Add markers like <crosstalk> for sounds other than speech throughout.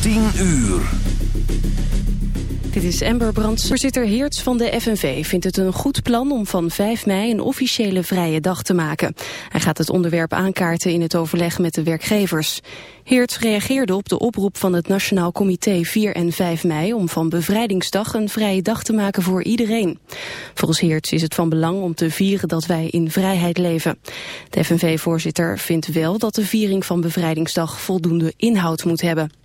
10 uur. Dit is Amber Brands. Voorzitter Heerts van de FNV vindt het een goed plan om van 5 mei een officiële vrije dag te maken. Hij gaat het onderwerp aankaarten in het overleg met de werkgevers. Heerts reageerde op de oproep van het Nationaal Comité 4 en 5 mei om van bevrijdingsdag een vrije dag te maken voor iedereen. Volgens Heerts is het van belang om te vieren dat wij in vrijheid leven. De FNV-voorzitter vindt wel dat de viering van bevrijdingsdag voldoende inhoud moet hebben.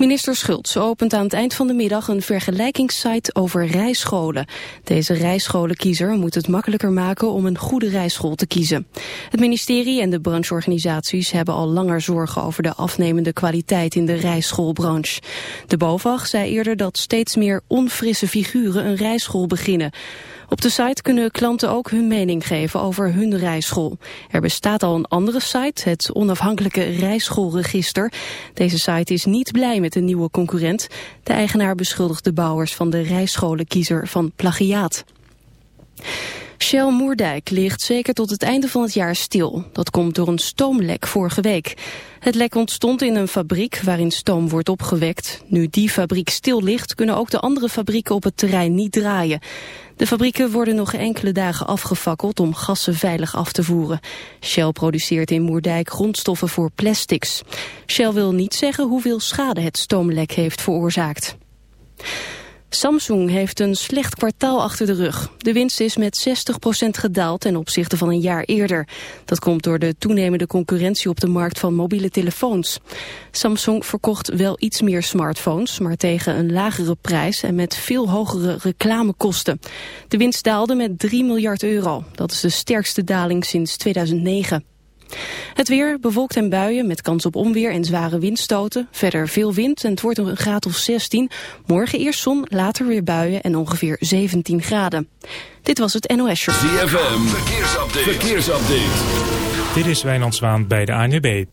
Minister Schultz opent aan het eind van de middag een vergelijkingssite over rijscholen. Deze rijscholenkiezer moet het makkelijker maken om een goede rijschool te kiezen. Het ministerie en de brancheorganisaties hebben al langer zorgen over de afnemende kwaliteit in de rijschoolbranche. De BOVAG zei eerder dat steeds meer onfrisse figuren een rijschool beginnen. Op de site kunnen klanten ook hun mening geven over hun rijschool. Er bestaat al een andere site, het onafhankelijke rijschoolregister. Deze site is niet blij met de nieuwe concurrent. De eigenaar beschuldigt de bouwers van de rijscholenkiezer van plagiaat. Shell Moerdijk ligt zeker tot het einde van het jaar stil. Dat komt door een stoomlek vorige week. Het lek ontstond in een fabriek waarin stoom wordt opgewekt. Nu die fabriek stil ligt, kunnen ook de andere fabrieken op het terrein niet draaien. De fabrieken worden nog enkele dagen afgefakkeld om gassen veilig af te voeren. Shell produceert in Moerdijk grondstoffen voor plastics. Shell wil niet zeggen hoeveel schade het stoomlek heeft veroorzaakt. Samsung heeft een slecht kwartaal achter de rug. De winst is met 60% gedaald ten opzichte van een jaar eerder. Dat komt door de toenemende concurrentie op de markt van mobiele telefoons. Samsung verkocht wel iets meer smartphones, maar tegen een lagere prijs en met veel hogere reclamekosten. De winst daalde met 3 miljard euro. Dat is de sterkste daling sinds 2009. Het weer bewolkt en buien met kans op onweer en zware windstoten. Verder veel wind en het wordt een graad of 16. Morgen eerst zon, later weer buien en ongeveer 17 graden. Dit was het NOS Show. ZFM, verkeersupdate. verkeersupdate. Dit is Wijnand Zwaan bij de ANWB.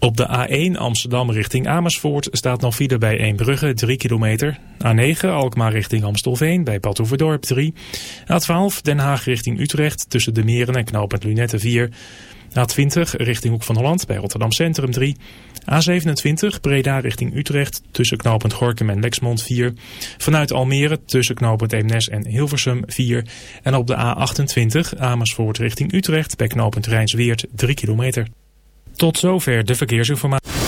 Op de A1 Amsterdam richting Amersfoort staat nog file bij Eembrugge 3 kilometer. A9 Alkmaar richting Amstelveen bij Badhoevedorp 3. A12 Den Haag richting Utrecht tussen de Meren en knooppunt Lunette 4. A20 richting Hoek van Holland bij Rotterdam Centrum 3. A27 Breda richting Utrecht tussen knooppunt Gorkum en Lexmond 4. Vanuit Almere tussen knooppunt Eemnes en Hilversum 4. En op de A28 Amersfoort richting Utrecht bij knooppunt Rijnsweert 3 kilometer. Tot zover de verkeersinformatie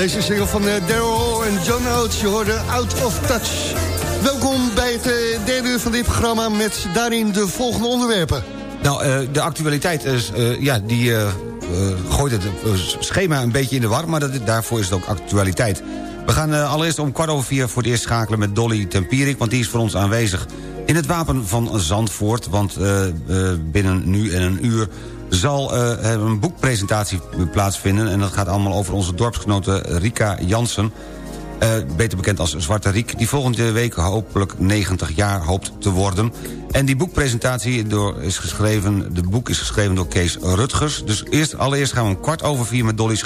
Deze single van uh, Daryl en John Oates, je hoorde Out of Touch. Welkom bij het uh, derde uur van dit programma met daarin de volgende onderwerpen. Nou, de actualiteit is, ja, die gooit het schema een beetje in de war... maar dat, daarvoor is het ook actualiteit. We gaan allereerst om kwart over vier voor het eerst schakelen met Dolly Tempierik... want die is voor ons aanwezig in het Wapen van Zandvoort. Want binnen nu en een uur zal uh, een boekpresentatie plaatsvinden... en dat gaat allemaal over onze dorpsgenote Rika Jansen... Uh, beter bekend als Zwarte Riek... die volgende week hopelijk 90 jaar hoopt te worden. En die boekpresentatie door, is geschreven... de boek is geschreven door Kees Rutgers. Dus eerst, allereerst gaan we om kwart over vier met Dolly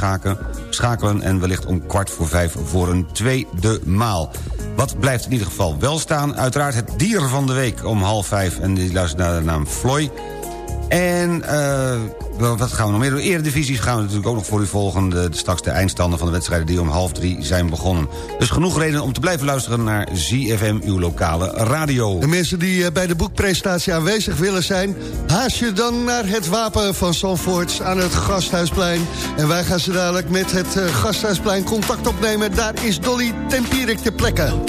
schakelen en wellicht om kwart voor vijf voor een tweede maal. Wat blijft in ieder geval wel staan? Uiteraard het dier van de week om half vijf... en die luistert naar de naam Floy... En uh, wat gaan we nog meer doen? Eredivisies gaan we natuurlijk ook nog voor u volgen. De, straks de eindstanden van de wedstrijden die om half drie zijn begonnen. Dus genoeg reden om te blijven luisteren naar ZFM, uw lokale radio. De mensen die eh, bij de boekpresentatie aanwezig willen zijn... haast je dan naar het wapen van Zandvoort aan het Gasthuisplein. En wij gaan ze dadelijk met het uh, Gasthuisplein contact opnemen. Daar is Dolly Tempierik te plekken.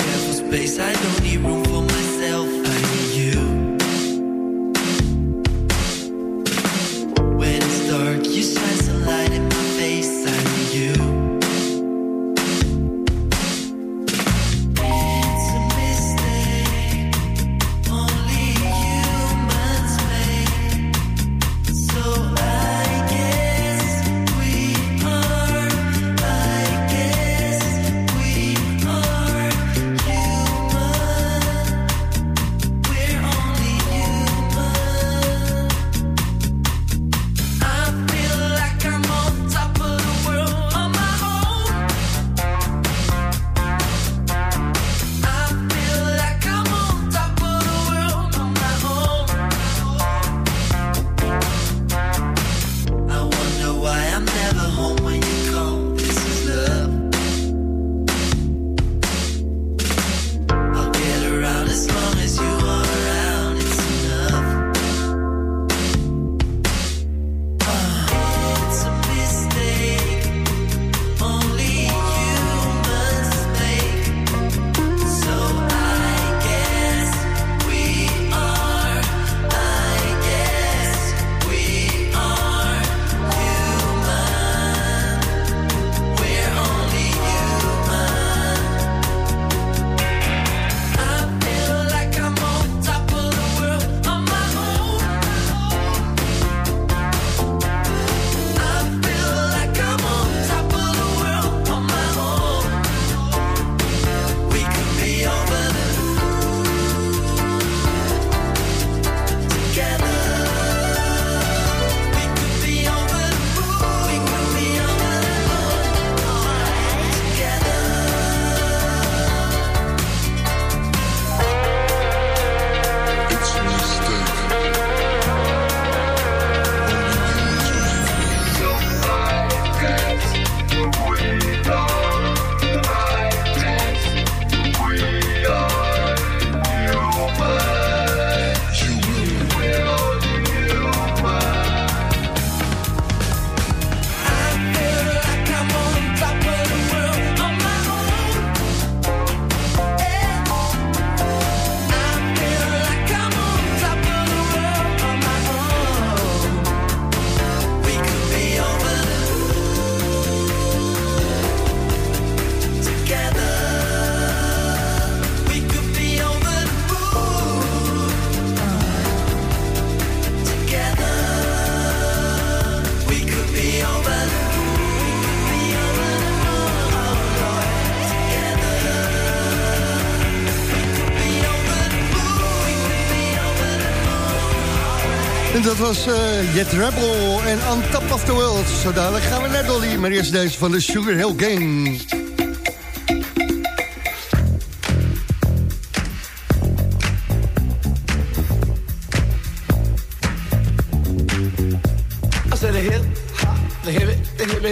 Was uh, Jet Rebel en On Top of the World. Zo dadelijk gaan we naar Dolly, maar eerst deze van de Sugar Hill Gang.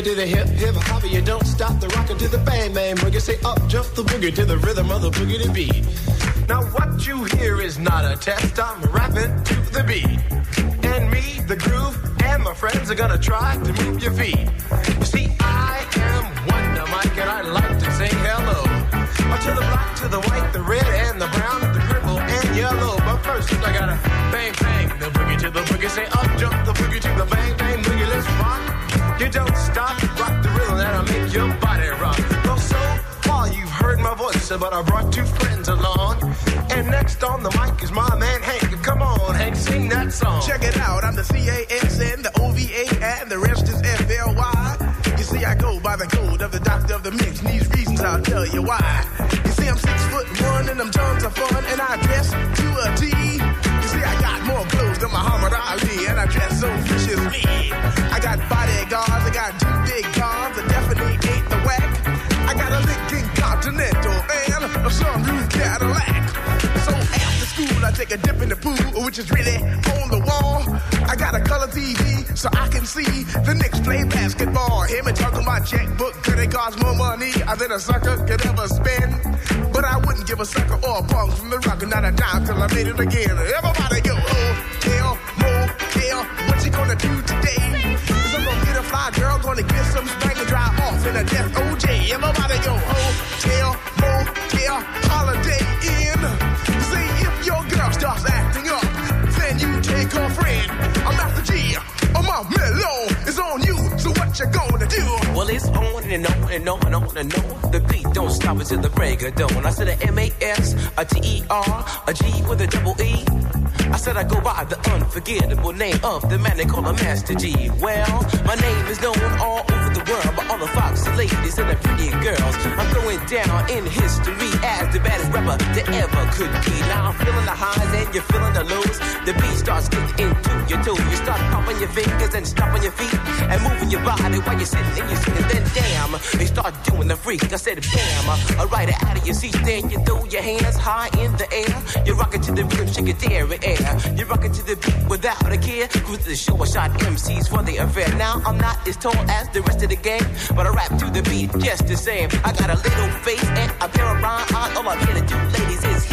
To the hip, hip hop, you don't stop the rockin' to the bang bang boogie. Say up, jump the boogie to the rhythm of the boogie to beat. Now what you hear is not a test, I'm rapping to the beat. The groove and my friends are gonna try to move your feet. You see, I am Wonder Mike, and I like to say hello. Uh, to the black, to the white, the red, and the brown, the purple, and yellow. But first, I gotta bang, bang, the boogie to the boogie. Say up, jump the boogie to the bang, bang, boogie. Let's rock. You don't stop, rock the rhythm that'll make your body rock. Well, so far you've heard my voice, but I brought two friends along. And next on the mic is my man Hank. Song. Check it out, I'm the C-A-S-N, the O-V-A, and the rest is F-L-Y. You see, I go by the code of the doctor of the mix, and these reasons I'll tell you why. You see, I'm six foot one, and I'm tons of fun, and I dress to a T. You see, I got more clothes than Muhammad Ali, and I dress so viciously. I got take a dip in the pool, which is really on the wall. I got a color TV so I can see the Knicks play basketball. Him and talking my checkbook, could it cost more money uh, than a sucker could ever spend? But I wouldn't give a sucker or a punk from the rock, not a dime till I made it again. Everybody go, oh, hotel, motel, what you gonna do today? Cause I'm gonna get a fly girl, gonna get some spank and drive off in a death OJ. Everybody go, oh, hotel, motel, you gonna do? Well, it's on and on and on and on and on. The beat don't stop until the break of dawn. I said a M-A-S, a T-E-R, a G with a double E. I said I go by the unforgettable name of the man they call a Master G. Well, my name is known all over the world by all the foxy ladies and the pretty girls. I'm going down in history as the baddest rapper that ever could be. Now I'm feeling the highs and you're feeling the lows. The beat starts getting into your toe. You start pumping your fingers and stomping your feet and moving your body while you're sitting and you're sitting. Then damn, they start doing the freak. I said bam, I ride it out of your seat. Then you throw your hands high in the air. You rock it to the rhythm, shake it there air. You rock it to the beat without a care. Cruise the show, I shot MCs for the affair. Now I'm not as tall as the rest of the game, but I rap to the beat just the same. I got a little face and a pair of rhyme eyes. All I'm here to do, ladies, is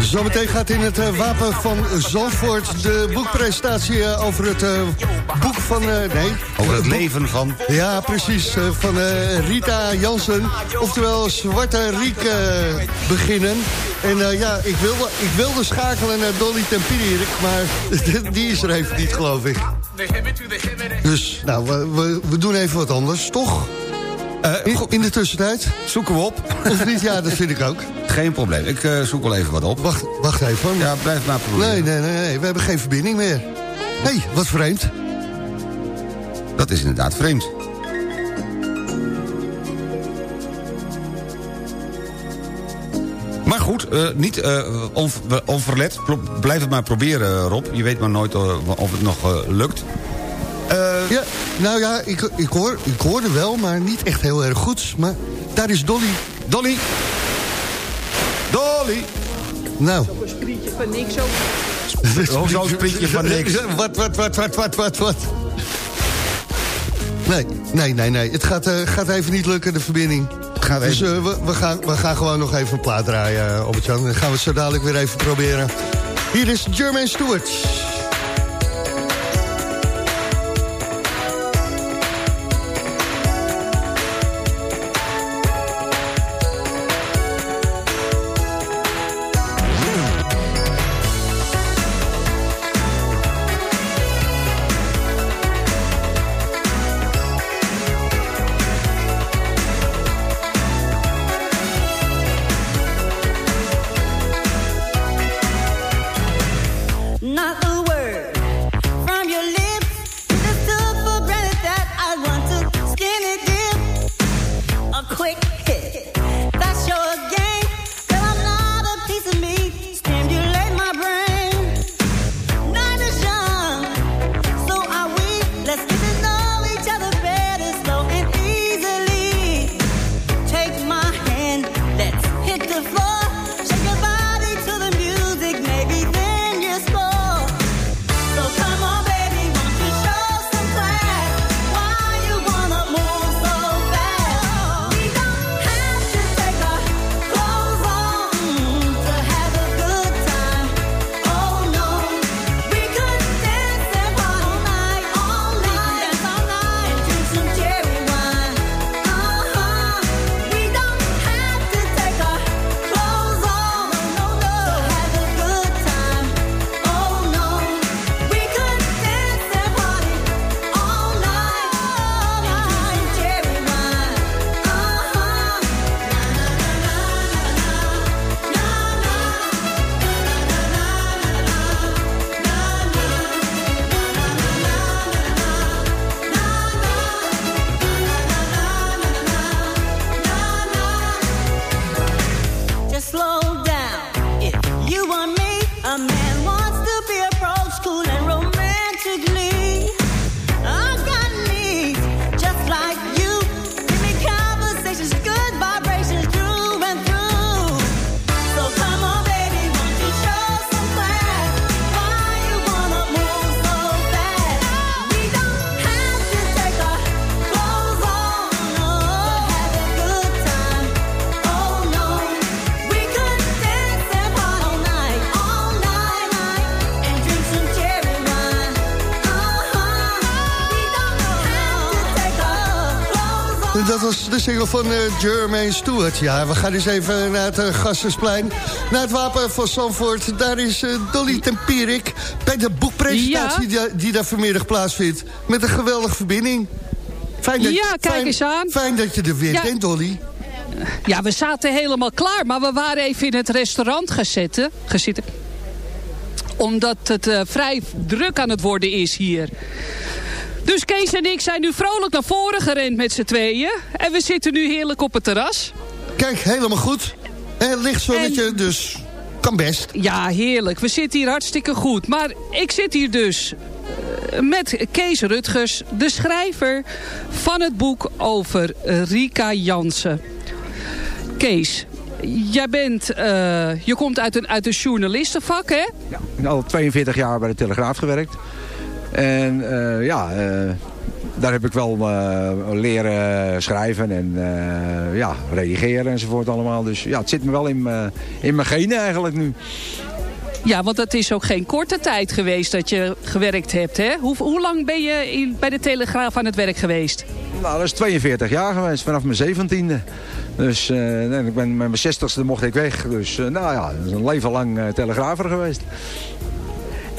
Zometeen gaat in het uh, wapen van Zandvoort de boekpresentatie uh, over het uh, boek van... nee. Over het leven van... Ja, precies. van Rita Jansen. Oftewel Zwarte Riek beginnen. En ja, ik wilde, ik wilde schakelen naar Dolly Tempierik, maar <laughs> die is er even niet, geloof ik. Dus, nou, we, we, we doen even wat anders, toch? Uh, in, in, de tussentijd? Zoeken we op. Of niet? Ja, dat vind ik ook. Geen probleem. Ik uh, zoek wel even wat op. Wacht, wacht even. Ja, blijf maar proberen. Nee, nee, nee, nee. We hebben geen verbinding meer. Hé, hey, wat vreemd. Dat is inderdaad vreemd. Maar goed, uh, niet uh, on, onverlet. Blijf het maar proberen, Rob. Je weet maar nooit of het nog lukt. Ja, nou ja, ik, ik, hoor, ik hoorde wel, maar niet echt heel erg goed. Maar daar is Dolly. Dolly! Dolly! Nou. Zo'n sprietje van niks ook. Oh, zo'n sprietje van niks. <laughs> Wat, wat, wat, wat, wat, wat, wat? Nee, nee, nee, nee. Het gaat, uh, gaat even niet lukken, de verbinding. Gaat dus uh, we, we, gaan, we gaan gewoon nog even een plaat draaien, uh, Albert-Jan. Dan gaan we het zo dadelijk weer even proberen. Hier is Jermaine Stewart. Single van uh, Jermaine Stewart. Ja, we gaan eens even naar het uh, Gassersplein. Naar het Wapen van Zandvoort. Daar is uh, Dolly Tempierik bij de boekpresentatie ja. die, die, daar vanmiddag plaatsvindt. Met een geweldige verbinding. Fijn dat, ja, kijk eens aan. Fijn dat je er weer ja. bent, Dolly. Ja, we zaten helemaal klaar. Maar we waren even in het restaurant gezeten. gezitten. Omdat het vrij druk aan het worden is hier. Dus Kees en ik zijn nu vrolijk naar voren gerend met z'n tweeën. En we zitten nu heerlijk op het terras. Kijk, helemaal goed. En licht zonnetje, en... dus kan best. Ja, heerlijk. We zitten hier hartstikke goed. Maar ik zit hier dus uh, met Kees Rutgers, de schrijver van het boek over Rika Jansen. Kees, jij bent, uh, je komt uit een, uit een journalistenvak, hè? Ja, al 42 jaar bij de Telegraaf gewerkt. En uh, ja, uh, daar heb ik wel uh, leren schrijven en ja, redigeren enzovoort allemaal. Dus ja, het zit me wel in, in mijn genen eigenlijk nu. Ja, want het is ook geen korte tijd geweest dat je gewerkt hebt, hè? Hoe, hoe lang ben je in, bij de Telegraaf aan het werk geweest? Nou, dat is 42 jaar geweest, vanaf mijn 17e. Dus ik ben, met mijn 60ste mocht ik weg. Dus nou ja, dat is een leven lang telegrafer geweest.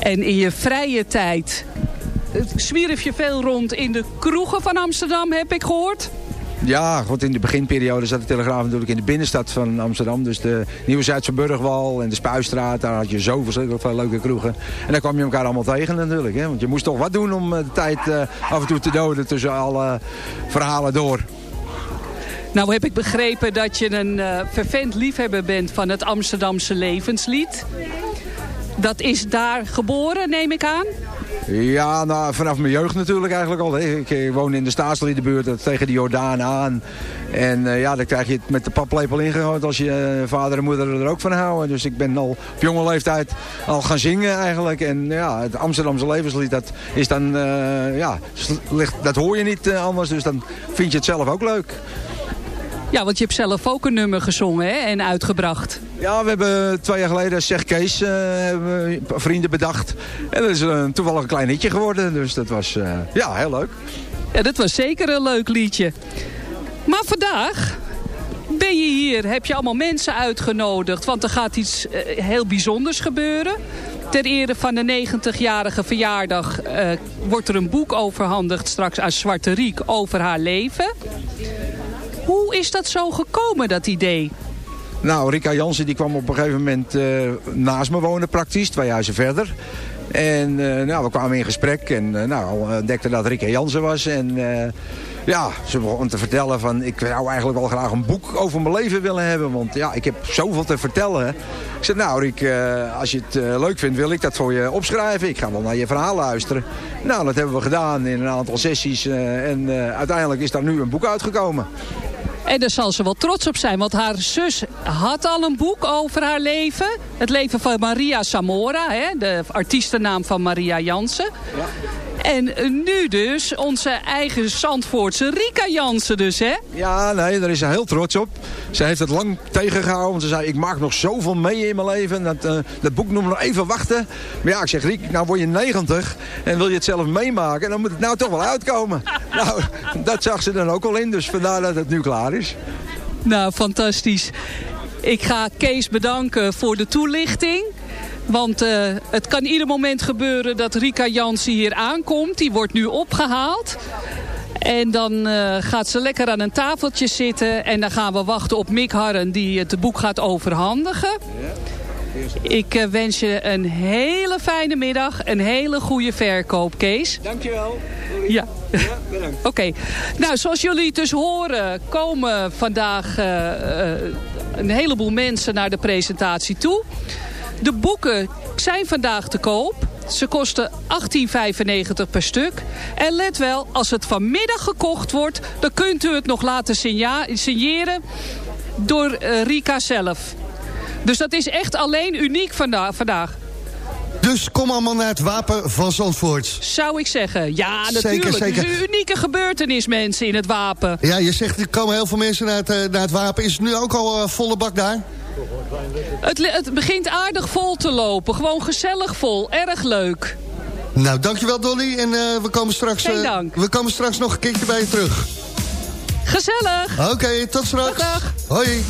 En in je vrije tijd zwierf je veel rond in de kroegen van Amsterdam, heb ik gehoord? Ja, goed, in de beginperiode zat de Telegraaf natuurlijk in de binnenstad van Amsterdam. Dus de Nieuwe Zuidse Burgwal en de Spuistraat. Daar had je zo verschrikkelijk veel leuke kroegen. En daar kwam je elkaar allemaal tegen natuurlijk. Hè? Want je moest toch wat doen om de tijd uh, af en toe te doden tussen alle verhalen door. Nou heb ik begrepen dat je een uh, vervent liefhebber bent van het Amsterdamse levenslied. Dat is daar geboren, neem ik aan? Ja, nou, vanaf mijn jeugd natuurlijk eigenlijk al. Ik, ik woon in de Staatsliederbuurt tegen de Jordaan aan. En uh, ja, dan krijg je het met de paplepel ingegooid als je vader en moeder er ook van houden. Dus ik ben al op jonge leeftijd al gaan zingen eigenlijk. En ja, het Amsterdamse levenslied, dat is dan, ja, dat hoor je niet anders. Dus dan vind je het zelf ook leuk. Ja, want je hebt zelf ook een nummer gezongen hè, en uitgebracht. Ja, we hebben twee jaar geleden Zeg Kees uh, vrienden bedacht. En dat is een toevallig een klein hitje geworden. Dus dat was uh, ja, heel leuk. Ja, dat was zeker een leuk liedje. Maar vandaag ben je hier, heb je allemaal mensen uitgenodigd. Want er gaat iets uh, heel bijzonders gebeuren. Ter ere van de 90-jarige verjaardag wordt er een boek overhandigd straks aan Zwarte Riek over haar leven. Hoe is dat zo gekomen, dat idee? Nou, Rika Jansen die kwam op een gegeven moment uh, naast me wonen praktisch, twee huizen verder. En uh, nou, we kwamen in gesprek en uh, nou, ontdekte dat Rika Jansen was. En ja, ze begon te vertellen van ik zou eigenlijk wel graag een boek over mijn leven willen hebben. Want ja, ik heb zoveel te vertellen. Ik zei nou Riek, als je het leuk vindt wil ik dat voor je opschrijven. Ik ga wel naar je verhaal luisteren. Nou, dat hebben we gedaan in een aantal sessies. en uiteindelijk is daar nu een boek uitgekomen. En daar zal ze wel trots op zijn. Want haar zus had al een boek over haar leven. Het leven van Maria Samora. Hè, de artiestennaam van Maria Jansen. Ja. En nu dus onze eigen Zandvoortse Rika Jansen dus, hè? Ja, nee, daar is ze heel trots op. Ze heeft het lang tegengehouden. Want ze zei, ik maak nog zoveel mee in mijn leven. Dat, uh, dat boek noemen nog even wachten. Maar ja, ik zeg, Riek, nou word je 90 en wil je het zelf meemaken. Dan moet het nou toch wel uitkomen. <laughs> nou, dat zag ze dan ook al in. Dus vandaar dat het nu klaar is. Nou, fantastisch. Ik ga Kees bedanken voor de toelichting. Want uh, het kan ieder moment gebeuren dat Rika Jansen hier aankomt. Die wordt nu opgehaald. En dan uh, gaat ze lekker aan een tafeltje zitten. En dan gaan we wachten op Mick Harren die het boek gaat overhandigen. Ik uh, wens je een hele fijne middag. Een hele goede verkoop, Kees. Dankjewel. Ja. ja bedankt. <laughs> Oké. Okay. Nou, zoals jullie dus horen, komen vandaag uh, een heleboel mensen naar de presentatie toe. De boeken zijn vandaag te koop. Ze kosten 18,95 per stuk. En let wel, als het vanmiddag gekocht wordt... dan kunt u het nog laten signeren door uh, Rika zelf. Dus dat is echt alleen uniek vanda vandaag. Dus kom allemaal naar het Wapen van Zandvoort. Zou ik zeggen. Ja, natuurlijk. Zeker, zeker. Het is een unieke gebeurtenis, mensen, in het Wapen. Ja, je zegt er komen heel veel mensen naar het, uh, naar het Wapen. Is het nu ook al uh, volle bak daar? Het, het begint aardig vol te lopen. Gewoon gezellig vol. Erg leuk. Nou, dankjewel Dolly. En uh, we, komen straks, dank. we komen straks nog een keertje bij je terug. Gezellig. Oké, tot straks. Dag. Hoi.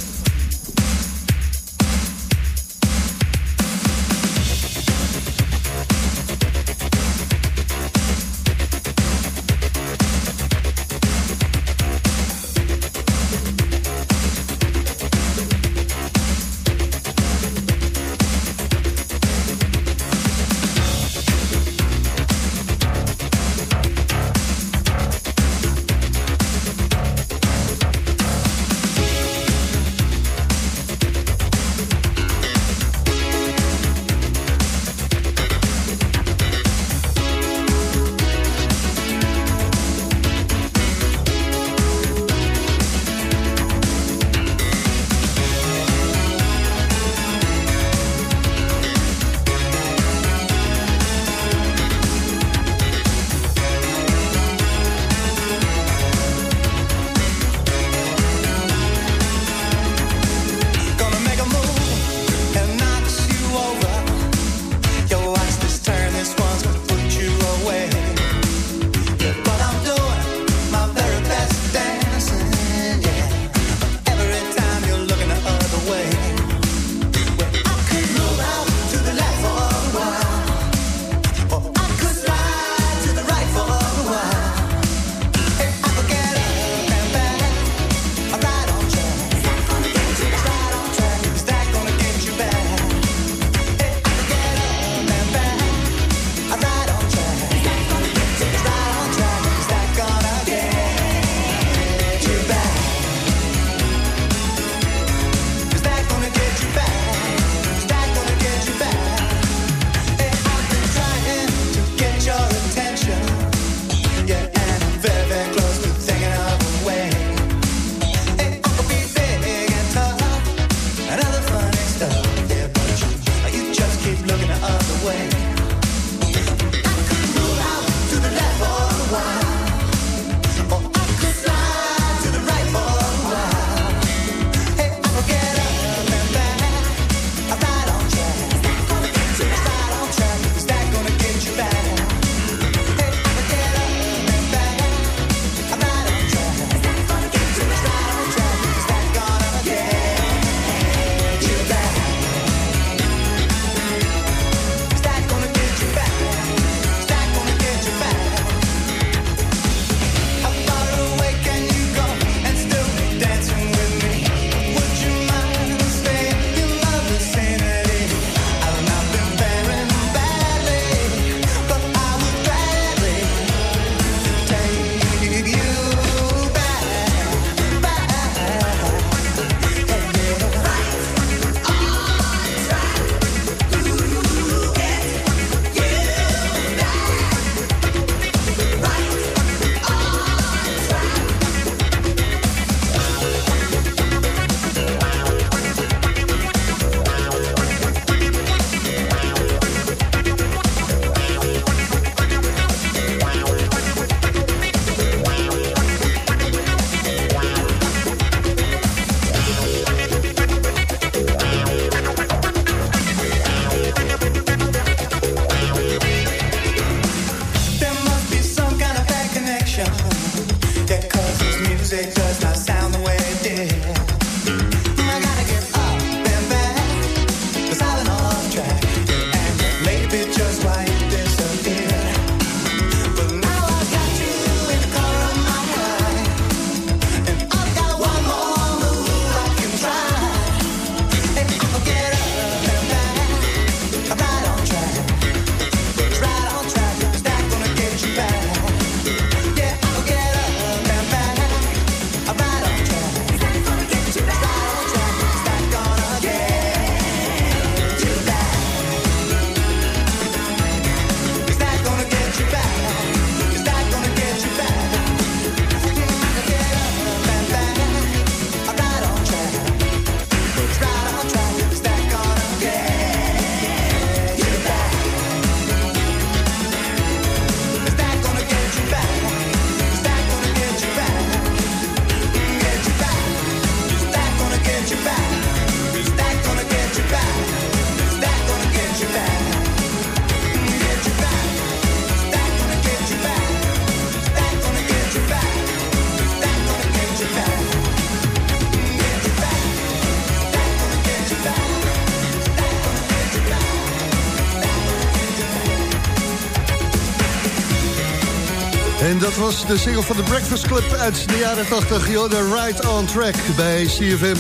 Dat was de single van de Breakfast Club uit de jaren 80. Yo, de Right on Track bij CFM.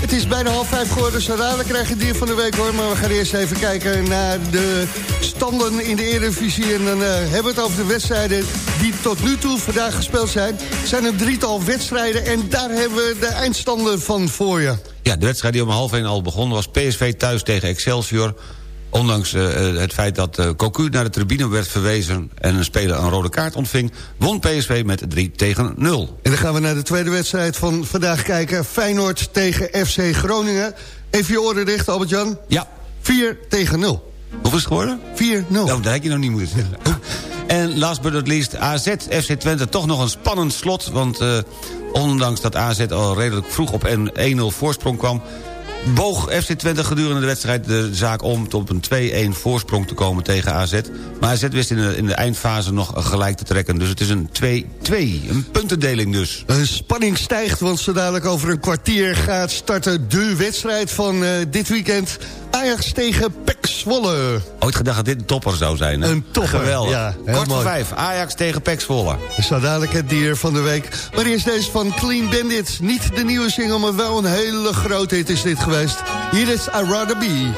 Het is bijna half vijf geworden. Zo dadelijk krijg je dier van de week hoor. Maar we gaan eerst even kijken naar de standen in de Eredivisie. En dan uh, hebben we het over de wedstrijden die tot nu toe vandaag gespeeld zijn. Er zijn een drietal wedstrijden en daar hebben we de eindstanden van voor je. Ja, de wedstrijd die om half één al begon was PSV thuis tegen Excelsior. Ondanks uh, het feit dat uh, Cocu naar de tribune werd verwezen... en een speler een rode kaart ontving... won PSV met 3 tegen 0. En dan gaan we naar de tweede wedstrijd van vandaag kijken. Feyenoord tegen FC Groningen. Even je oren dicht, Albert-Jan. Ja. 4 tegen 0. Hoeveel is het geworden? 4-0. Nou, dat heb je nog niet moeten zeggen. <laughs> en last but not least, AZ, FC Twente, toch nog een spannend slot... want uh, ondanks dat AZ al redelijk vroeg op 1-0 voorsprong kwam boog FC Twente gedurende de wedstrijd de zaak om... tot een 2-1 voorsprong te komen tegen AZ. Maar AZ wist in de, in de eindfase nog gelijk te trekken. Dus het is een 2-2, een puntendeling dus. De spanning stijgt, want zo dadelijk over een kwartier gaat starten... de wedstrijd van uh, dit weekend. Ajax tegen Pek Zwolle. Ooit gedacht dat dit een topper zou zijn. Hè? Een topper, Geweldig. Ja, Kort voor vijf, Ajax tegen Pek Zwolle. Zo dadelijk het dier van de week. Maar eerst deze van Clean Bandit. Niet de nieuwe single, maar wel een hele grote hit is dit geweest. Hier is I Rather Be.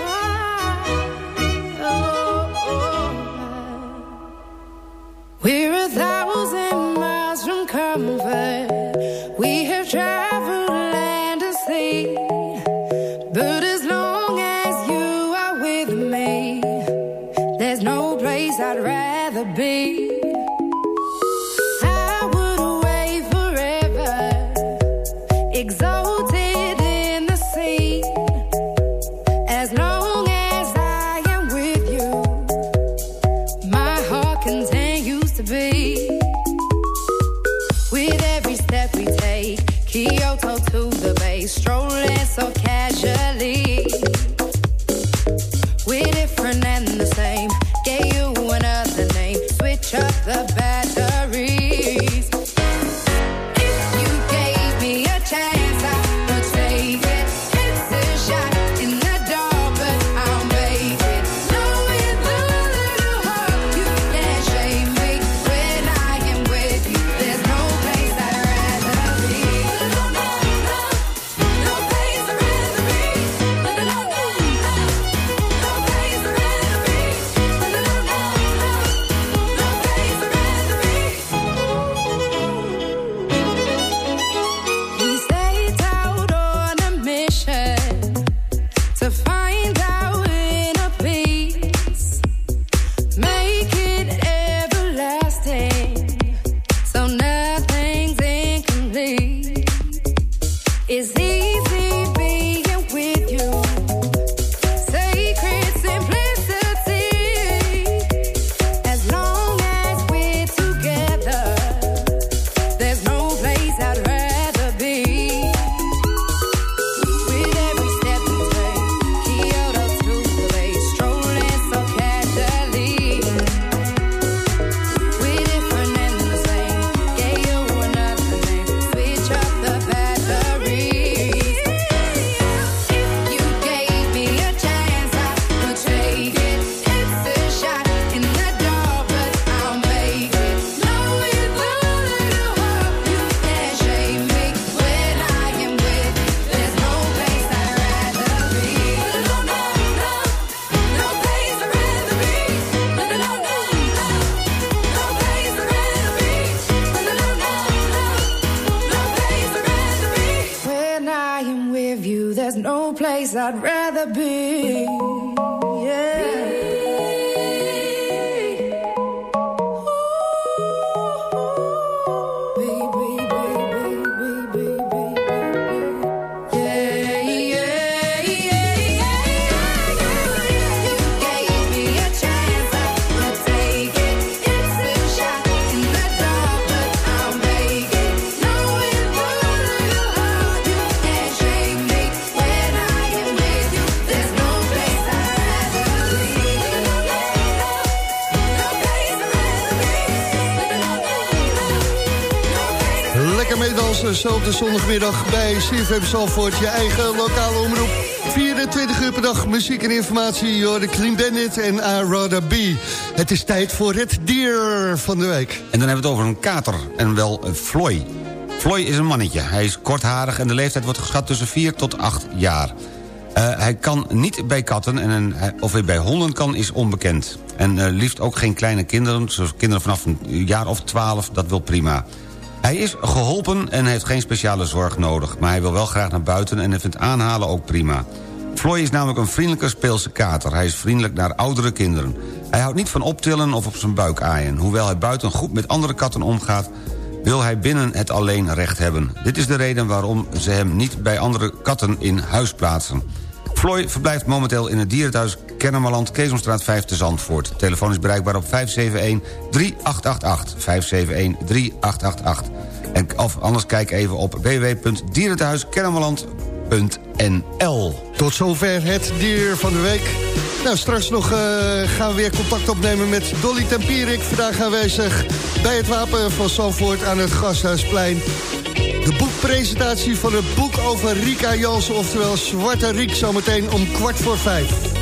We're a thousand miles from comfort. We have traveled be. Zondagmiddag bij CFM Zalvoort. Je eigen lokale omroep. 24 uur per dag muziek en informatie. Door de Clean Bandit en Aroda B. Het is tijd voor het dier van de week. En dan hebben we het over een kater, en wel Floy. Floy is een mannetje. Hij is kortharig en de leeftijd wordt geschat tussen 4 tot 8 jaar. Eh, hij kan niet bij katten en hij- of hij bij honden kan is onbekend. En eh, liefst ook geen kleine kinderen, zoals kinderen vanaf een jaar of 12, dat wil prima. Hij is geholpen en heeft geen speciale zorg nodig... maar hij wil wel graag naar buiten en vindt aanhalen ook prima. Floy is namelijk een vriendelijke speelse kater. Hij is vriendelijk naar oudere kinderen. Hij houdt niet van optillen of op zijn buik aaien. Hoewel hij buiten goed met andere katten omgaat... wil hij binnen het alleen recht hebben. Dit is de reden waarom ze hem niet bij andere katten in huis plaatsen. Floy verblijft momenteel in het dierenthuis Kennemerland... Keesomstraat 5 te Zandvoort. Telefoon is bereikbaar op 571-3888. 571-3888. En of anders kijk even op www.dierenthuiskennemerland.nl Tot zover het dier van de week. Nou, straks nog eh, gaan we weer contact opnemen met Dolly Tempierik. Vandaag aanwezig bij het Wapen van Zandvoort aan het Gasthuisplein. De boekpresentatie van het boek over Rika Jansen, oftewel Zwarte Riek, zometeen om kwart voor vijf.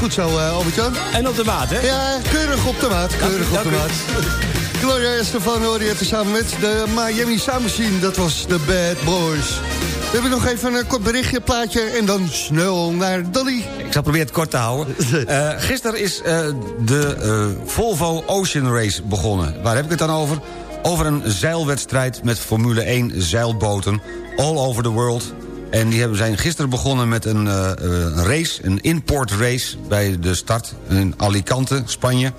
Goed zo, uh, Albert-Jan. En op de maat, hè? Ja, keurig op de maat, keurig op de maat. Gloria Estefan hoorde je samen met de Miami Sound Machine. Dat was de Bad Boys. We hebben nog even een kort berichtje, plaatje en dan snel naar Dolly. Ik zal proberen het kort te houden. Uh, <laughs> gisteren is uh, de uh, Volvo Ocean Race begonnen. Waar heb ik het dan over? Over een zeilwedstrijd met Formule 1 zeilboten all over the world. En die hebben, zijn gisteren begonnen met een race, een import race... bij de start in Alicante, Spanje.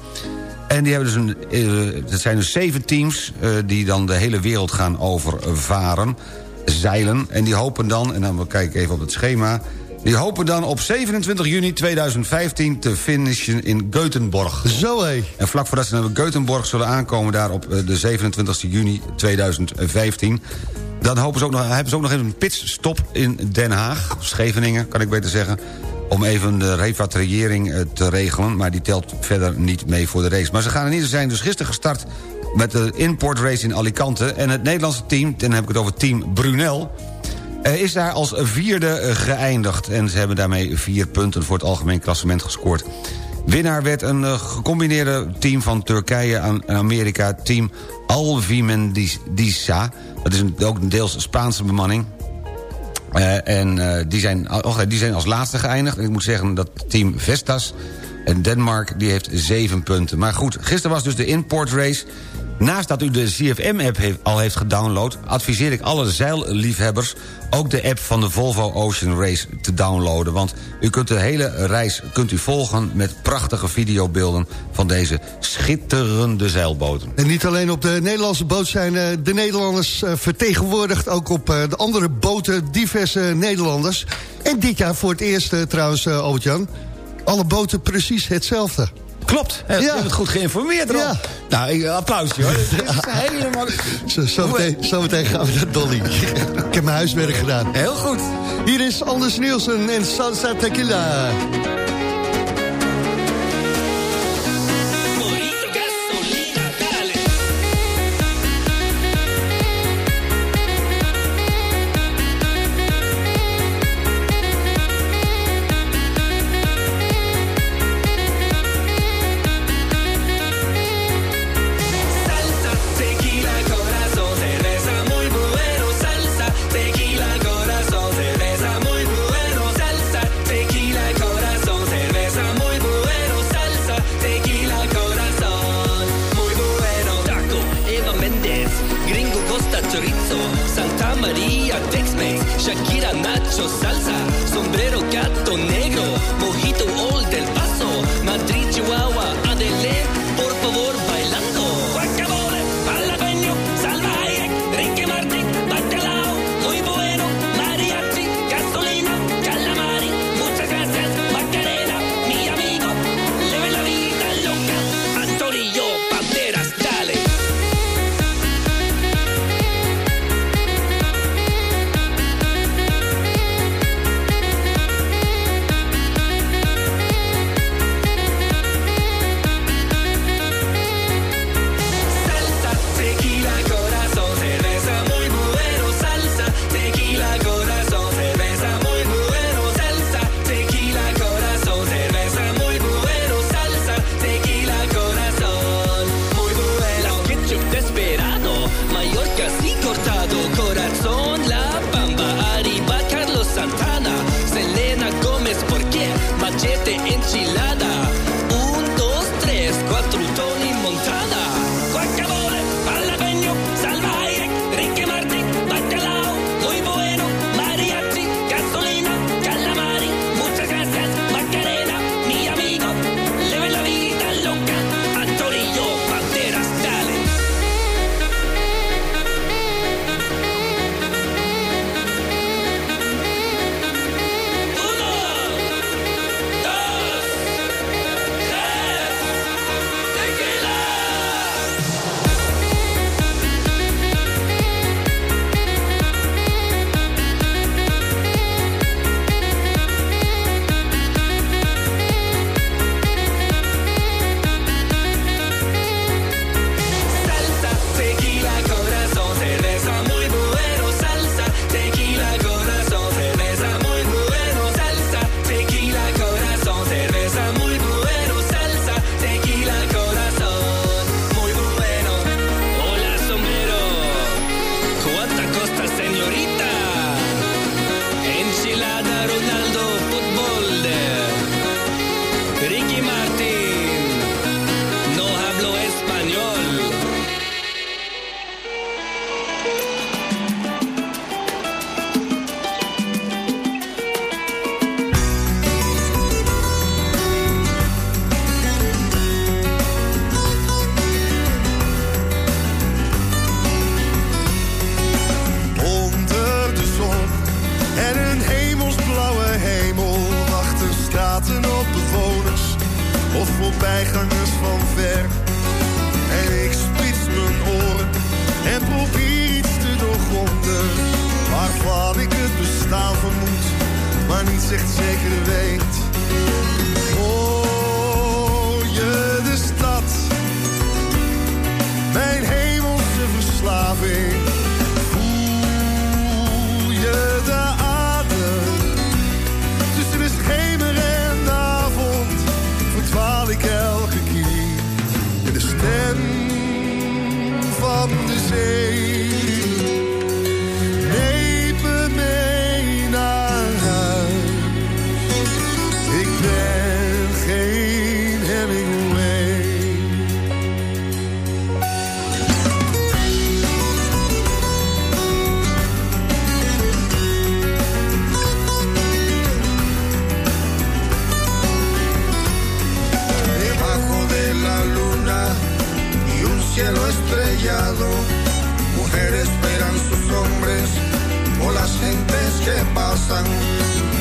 En die hebben dus een, het zijn dus zeven teams die dan de hele wereld gaan overvaren zeilen. En die hopen dan, en dan kijk ik even op het schema... die hopen dan op 27 juni 2015 te finishen in Göteborg. Zo hé. En vlak voordat ze naar Göteborg zullen aankomen... daar op de 27 juni 2015... dan hopen ze ook nog, hebben ze ook nog even een pitstop in Den Haag. Scheveningen, kan ik beter zeggen om even de repatriëring te regelen. Maar die telt verder niet mee voor de race. Maar ze gaan in ieder zijn dus gisteren gestart met de import race in Alicante. En het Nederlandse team, dan heb ik het over team Brunel... is daar als vierde geëindigd. En ze hebben daarmee vier punten voor het algemeen klassement gescoord. Winnaar werd een gecombineerde team van Turkije en Amerika... team Alvimendisa. Dat is ook een deels Spaanse bemanning. Uh, en uh, die, zijn, oh, die zijn als laatste geëindigd. En ik moet zeggen dat team Vestas en Denmark die heeft zeven punten. Maar goed, gisteren was dus de import race. Naast dat u de CFM-app al heeft gedownload... adviseer ik alle zeilliefhebbers ook de app van de Volvo Ocean Race te downloaden. Want u kunt de hele reis kunt u volgen met prachtige videobeelden... van deze schitterende zeilboten. En niet alleen op de Nederlandse boot zijn uh, de Nederlanders uh, vertegenwoordigd... ook op uh, de andere boten diverse Nederlanders. En dit jaar voor het eerst trouwens, Albert-Jan... alle boten precies hetzelfde. Klopt, je ja. bent goed geïnformeerd erop. Ja. Nou, applausje hoor. <laughs> Dit is helemaal... Zo, zo, meteen, zo meteen gaan we naar Dolly. Ik heb mijn huiswerk gedaan. Heel goed. Hier is Anders Nielsen en Salsa Tequila. Van de zee.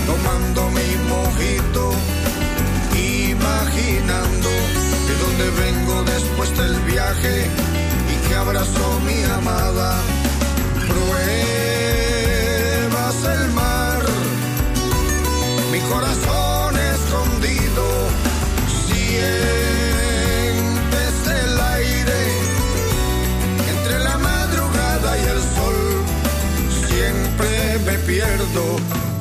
Tomando mi mojito, imaginando de dónde vengo después del viaje y que abrazo mi amada.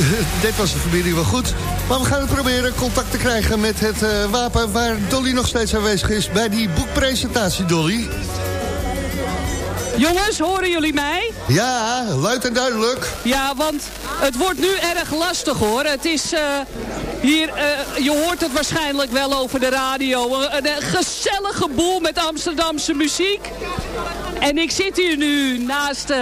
<laughs> dit was de familie wel goed. Maar we gaan het proberen contact te krijgen met het eh, wapen... waar Dolly nog steeds aanwezig is bij die boekpresentatie, Dolly. Jongens, horen jullie mij? Ja, luid en duidelijk. Ja, want het wordt nu erg lastig hoor. Het is eh, hier, eh, je hoort het waarschijnlijk wel over de radio. Een, een gezellige boel met Amsterdamse muziek. En ik zit hier nu naast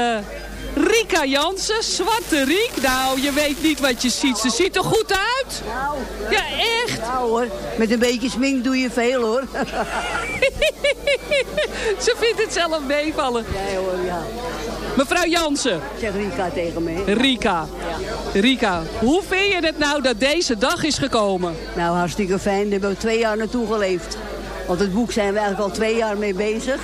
Rika Jansen, Zwarte Riek. Nou, je weet niet wat je ziet. Ze ziet er goed uit. Ja, echt. Nou hoor, met een beetje smink doe je veel hoor. <laughs> Ze vindt het zelf meevallen. Nee hoor, ja. Mevrouw Jansen. Zeg Rika tegen me. Rika. Rika, hoe vind je het nou dat deze dag is gekomen? Nou, hartstikke fijn. Daar hebben we twee jaar naartoe geleefd. Want het boek zijn we eigenlijk al twee jaar mee bezig.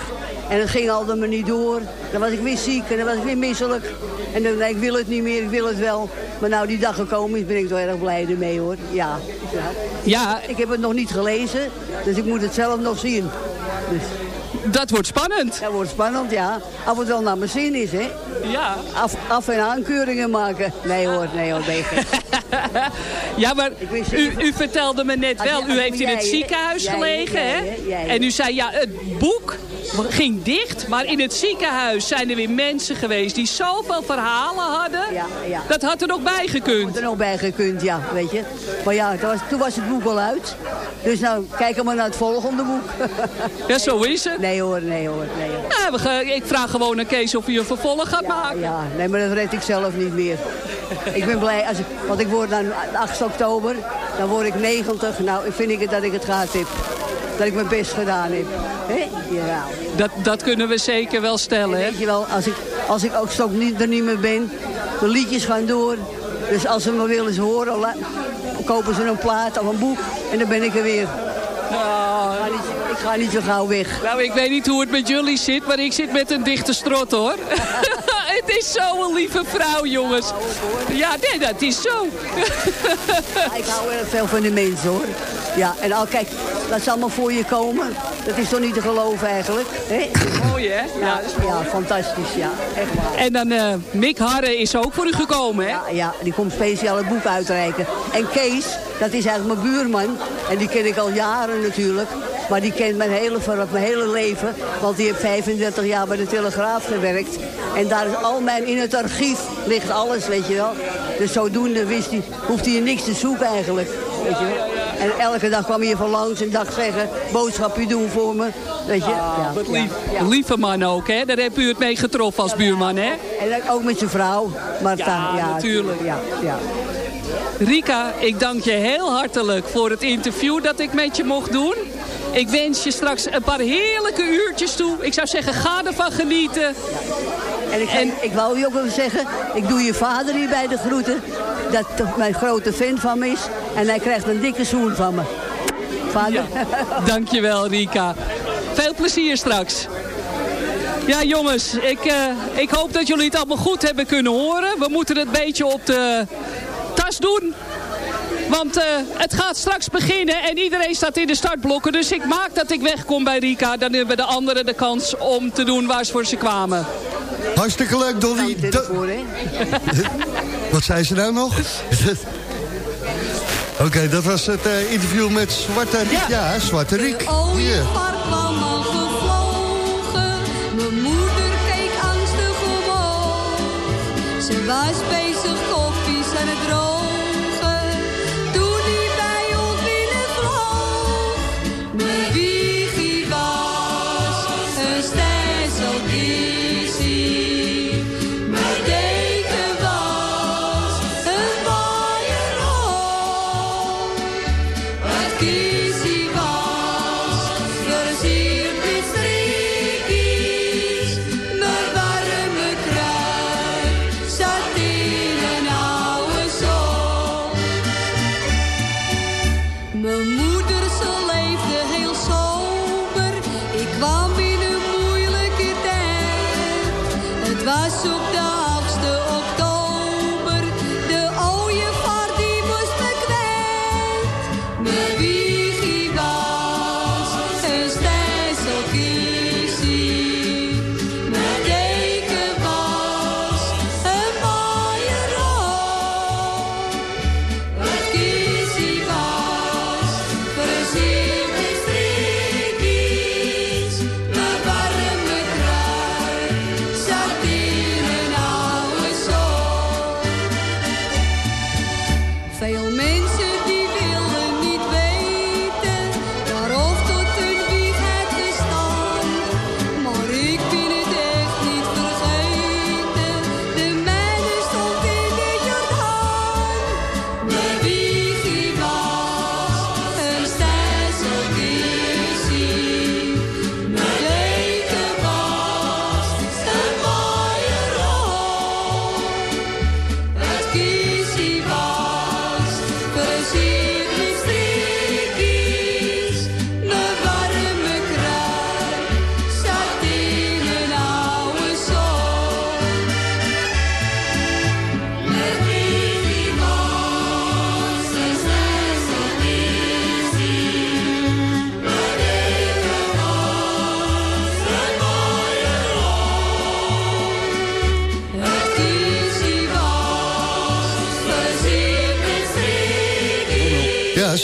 En het ging altijd maar niet door. Dan was ik weer ziek en dan was ik weer misselijk. En dan denk ik, ik wil het niet meer, ik wil het wel. Maar nou die dag gekomen is, ben ik toch erg blij ermee hoor. Ja. ja. Ja. Ik heb het nog niet gelezen, dus ik moet het zelf nog zien. Dus. Dat wordt spannend. Dat wordt spannend, ja. Als het wel naar mijn zin is, hè. Ja. Af, af- en aankeuringen maken. Nee hoor, nee hoor, gek. <laughs> Ja, maar u, u vertelde me net wel, u heeft in het ziekenhuis gelegen, hè? En u zei, ja, het boek ging dicht, maar in het ziekenhuis zijn er weer mensen geweest die zoveel verhalen hadden. Ja, ja. Dat had er nog bij gekund. er nog bij gekund, ja, weet je. Maar ja, toen was, toen was het boek al uit. Dus nou, kijken we maar naar het volgende boek. Ja, zo is het. Nee hoor, nee hoor, nee hoor. Ja, gaan- ik vraag gewoon aan Kees of hij een vervolg gaat maken. Ja, nee, maar dat red ik zelf niet meer. ik ben blij, als ik, want ik word dan de 8 oktober, dan word ik 90. Nou, vind ik het dat ik het gehad heb. Dat ik mijn best gedaan heb. Ja. Dat, dat kunnen we zeker wel stellen, hè? Weet je wel, als ik, als ik ook straks niet, er niet meer ben, de liedjes gaan door. Dus als ze me willen eens horen, la- kopen ze een plaat of een boek en dan ben ik er weer. Nou, Ik ga niet, ik ga niet zo gauw weg. Nou, ik weet niet hoe het met jullie zit, maar ik zit met een dichte strot, hoor. <laughs> het is zo'n lieve vrouw, jongens. Ja, nee, dat is zo. Ja, ik hou erg veel van de mensen hoor. Ja, en al kijk, laat ze allemaal voor je komen. Dat is toch niet te geloven eigenlijk. Mooi, hè? Ja, ja, fantastisch, ja. Echt waar. En dan eh Mick Harre is ook voor u gekomen, hè? Ja, ja, die komt speciaal het boek uitreiken. En Kees, dat is eigenlijk mijn buurman. En die ken ik al jaren natuurlijk. Maar die kent mijn hele, vanaf mijn hele leven. Want die heeft 35 jaar bij de Telegraaf gewerkt. En daar is al mijn, in het archief ligt alles, weet je wel. Dus zodoende wist hij, hoeft hij niks te zoeken eigenlijk. Weet je wel. En elke dag kwam hij van langs en dacht zeggen, boodschapje doen voor me. Weet je? ja, Wat ja, lief. ja. Lieve man ook, hè? Daar heb u het mee getroffen als buurman, hè? En ook met zijn vrouw, Marta. Ja, natuurlijk. Ja, ja. Rika, ik dank je heel hartelijk voor het interview dat ik met je mocht doen. Ik wens je straks een paar heerlijke uurtjes toe. Ik zou zeggen, ga ervan genieten. En ik, en ik wou je ook wel zeggen, ik doe je vader hier bij de groeten. Dat toch mijn grote fan van me is. En hij krijgt een dikke zoen van me. Vader. Dankjewel, Rika. Veel plezier straks. Ja, jongens, ik, eh, ik hoop dat jullie het allemaal goed hebben kunnen horen. We moeten het een beetje op de tas doen. Want eh, het gaat straks beginnen en iedereen staat in de startblokken. Dus ik maak dat ik wegkom bij Rika. Dan hebben de anderen de kans om te doen waar ze voor ze kwamen. Hartstikke leuk, Dolly. Do- <laughs> Wat zei ze nou nog? <laughs> Oké, dat was het eh, interview met Zwarte Riek. Ja, Zwarte Riek. Kwam al gevlogen. Mijn moeder keek angstig omhoog. Ze was bezig koffies aan het drogen.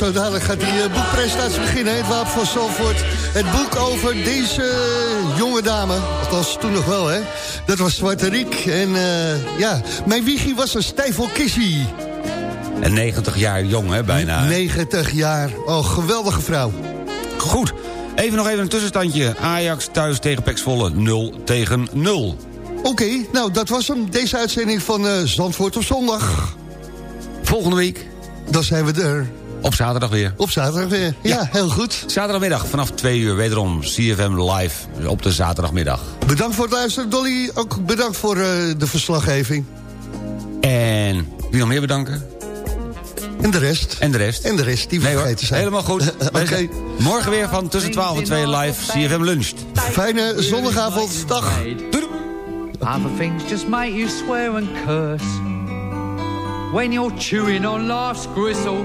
Zo dadelijk gaat die eh, boekpresentatie beginnen. Het Wapen van Zalvoort. Het boek over deze jonge dame. Althans, toen nog wel, hè. Dat was Zwarte Riek. En eh, ja, mijn wiegie was een stijfel kissie. En 90 jaar jong, hè, bijna. 90 jaar. Oh, geweldige vrouw. Goed. Even nog even een tussenstandje. Ajax thuis tegen Pek Zwolle 0 tegen 0. Oké, nou, dat was hem. Deze uitzending van eh, Zandvoort op zondag. Volgende week. Dan zijn we er. Op zaterdag weer. Op zaterdag weer. Ja, heel goed. Zaterdagmiddag vanaf 2 uur wederom CFM live op de zaterdagmiddag. Bedankt voor het luisteren, Dolly. Ook bedankt voor eh, de verslaggeving. En wie nog meer bedanken? En de rest. En de rest. En de rest, die Nee vergeten zijn. helemaal goed. <laughs> Morgen weer van tussen 12 en 2 live CFM luncht. Fijne zondagavond. Dag. Other things just make you swear and curse. When you're chewing on life's gristle,